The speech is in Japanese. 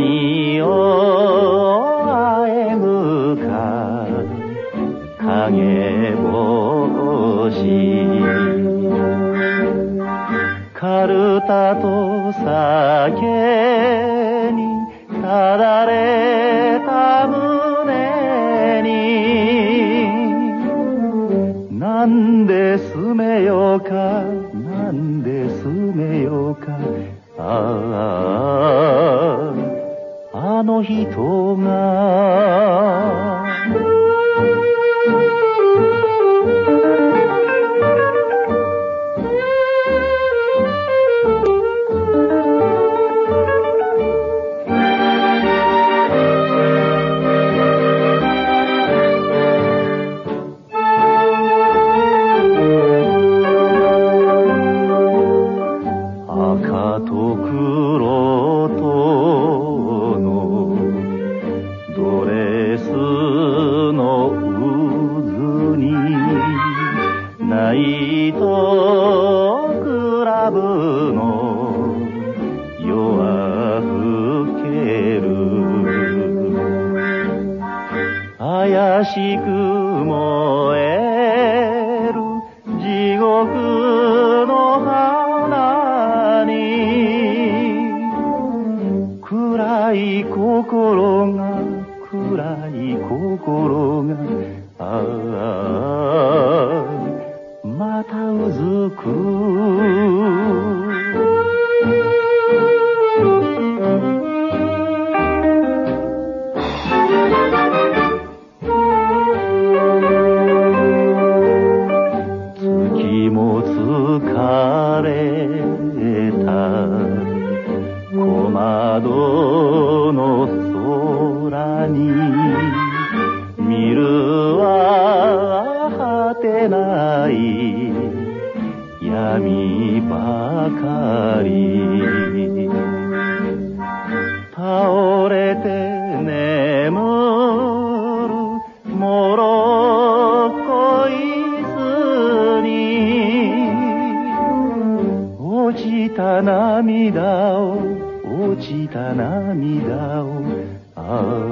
何を歩えか影帽子カルタと酒にただれた胸になんで住めようかなんで住めようかああの人がナイトクラブの夜は更ける。怪しく燃える。地獄の花に。暗い心が暗い心がああ。またうずく。月も疲れた小窓の空に。落ちた涙を落ちた涙をああ